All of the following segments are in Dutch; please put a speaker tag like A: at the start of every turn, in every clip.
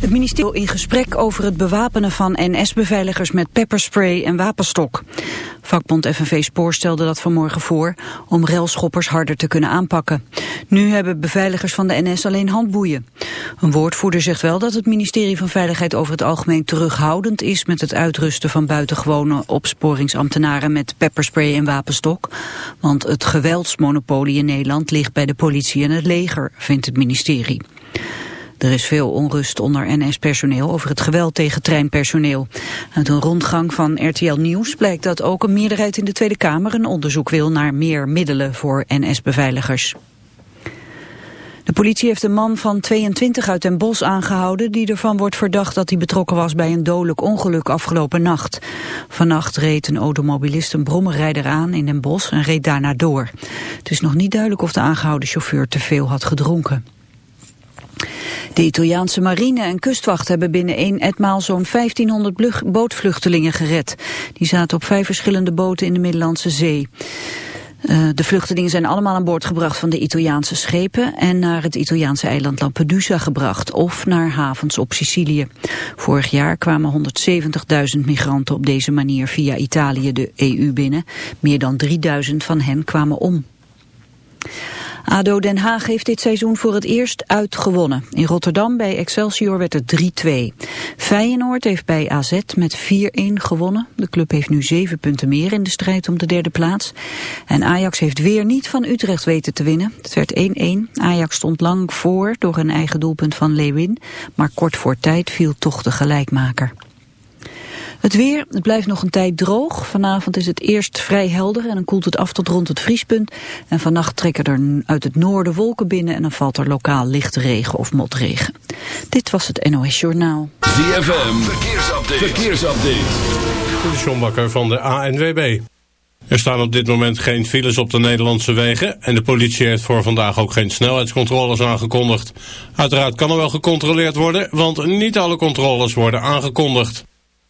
A: Het ministerie in gesprek over het bewapenen van NS-beveiligers met pepperspray en wapenstok. Vakbond FNV Spoor stelde dat vanmorgen voor om railschoppers harder te kunnen aanpakken. Nu hebben beveiligers van de NS alleen handboeien. Een woordvoerder zegt wel dat het ministerie van Veiligheid over het algemeen terughoudend is met het uitrusten van buitengewone opsporingsambtenaren met pepperspray en wapenstok. Want het geweldsmonopolie in Nederland ligt bij de politie en het leger, vindt het ministerie. Er is veel onrust onder NS-personeel over het geweld tegen treinpersoneel. Uit een rondgang van RTL Nieuws blijkt dat ook een meerderheid in de Tweede Kamer een onderzoek wil naar meer middelen voor NS-beveiligers. De politie heeft een man van 22 uit Den Bosch aangehouden... die ervan wordt verdacht dat hij betrokken was bij een dodelijk ongeluk afgelopen nacht. Vannacht reed een automobilist een brommerrijder aan in Den Bosch en reed daarna door. Het is nog niet duidelijk of de aangehouden chauffeur te veel had gedronken. De Italiaanse marine en kustwacht hebben binnen één etmaal zo'n 1500 bootvluchtelingen gered. Die zaten op vijf verschillende boten in de Middellandse Zee. Uh, de vluchtelingen zijn allemaal aan boord gebracht van de Italiaanse schepen en naar het Italiaanse eiland Lampedusa gebracht of naar havens op Sicilië. Vorig jaar kwamen 170.000 migranten op deze manier via Italië de EU binnen. Meer dan 3000 van hen kwamen om. ADO Den Haag heeft dit seizoen voor het eerst uitgewonnen. In Rotterdam bij Excelsior werd het 3-2. Feyenoord heeft bij AZ met 4-1 gewonnen. De club heeft nu 7 punten meer in de strijd om de derde plaats. En Ajax heeft weer niet van Utrecht weten te winnen. Het werd 1-1. Ajax stond lang voor door een eigen doelpunt van Lewin. Maar kort voor tijd viel toch de gelijkmaker. Het weer, het blijft nog een tijd droog. Vanavond is het eerst vrij helder en dan koelt het af tot rond het vriespunt. En vannacht trekken er uit het noorden wolken binnen en dan valt er lokaal lichte regen of motregen. Dit was het NOS Journaal.
B: ZFM, verkeersupdate. verkeersupdate.
C: De John Bakker van de ANWB. Er staan op dit moment geen files op de Nederlandse wegen... en de politie heeft voor vandaag ook geen snelheidscontroles aangekondigd. Uiteraard kan er wel gecontroleerd worden, want niet alle controles worden aangekondigd.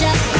D: Just.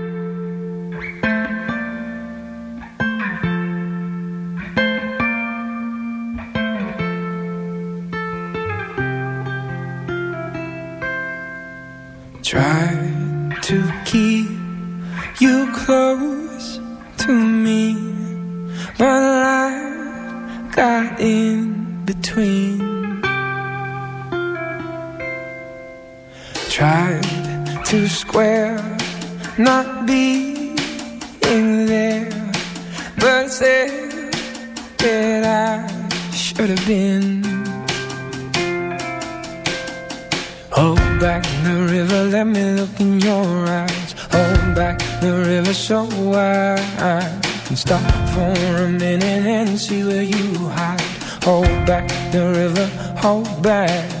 E: not be in there, but it's that I should have been. Hold back the river, let me look in your eyes. Hold back the river so I can stop for a minute and see where you hide. Hold back the river, hold back.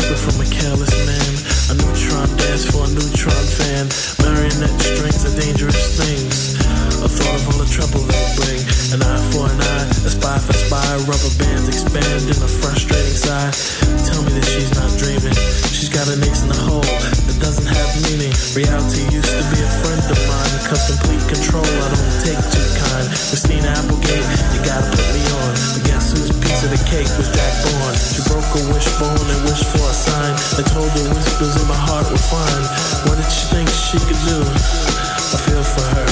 F: whisper from a careless man. A neutron dance for a neutron fan. Marionette strings are dangerous things. A thought of all the trouble they bring. An eye for an eye, a spy for spy. Rubber bands expand in a frustrating sigh. Tell me that she's not dreaming. She's got an ace in the hole that doesn't have meaning. Reality used to be a friend of mine. Cause complete control I don't take too kind. Christina Applegate, you gotta put me on. But guess whose piece of the cake was Jack Bourne? She broke a wishbone and wished for a sign. I told her whispers in my heart were fine. What did she think she could do? I feel for her.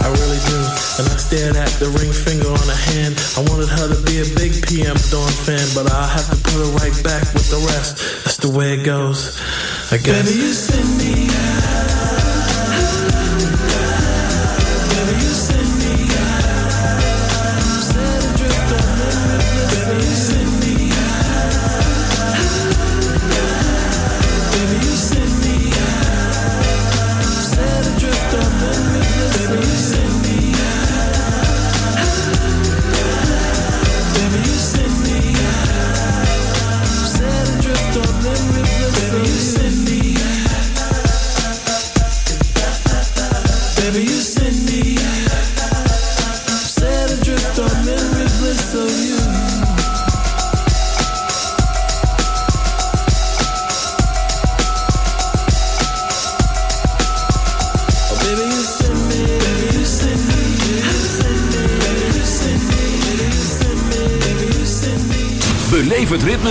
F: I really do. And I stared at the ring finger on her hand. I wanted her to be a big PM Dawn fan, but I'll have to put her right back with the rest. That's the way it goes. I guess. Baby, you send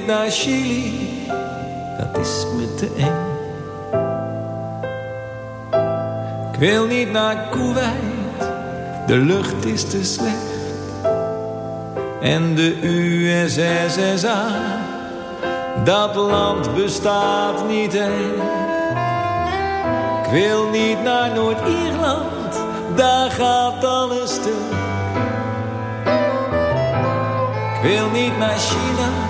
G: Niet naar Chili, dat is me te eng. Ik wil niet naar Kuwait, de lucht is te slecht. En de USSSA, dat land bestaat niet echt. Ik wil niet naar Noord-Ierland, daar gaat alles stuk. Ik wil niet naar China,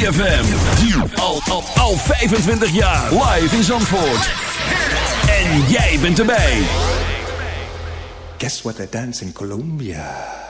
B: ZFM. Al, al, al 25 jaar. Live in Zandvoort. En jij bent erbij.
H: Guess what they dance in Colombia?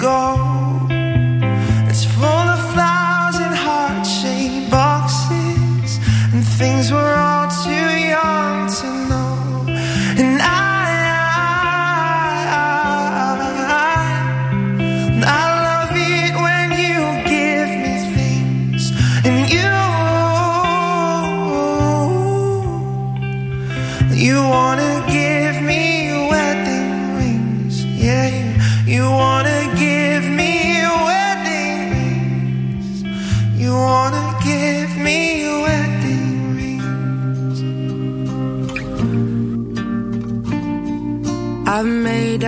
I: go.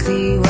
I: exactly what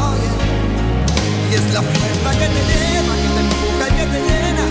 H: la fuerza que te lleva, que te empuja y que te llena.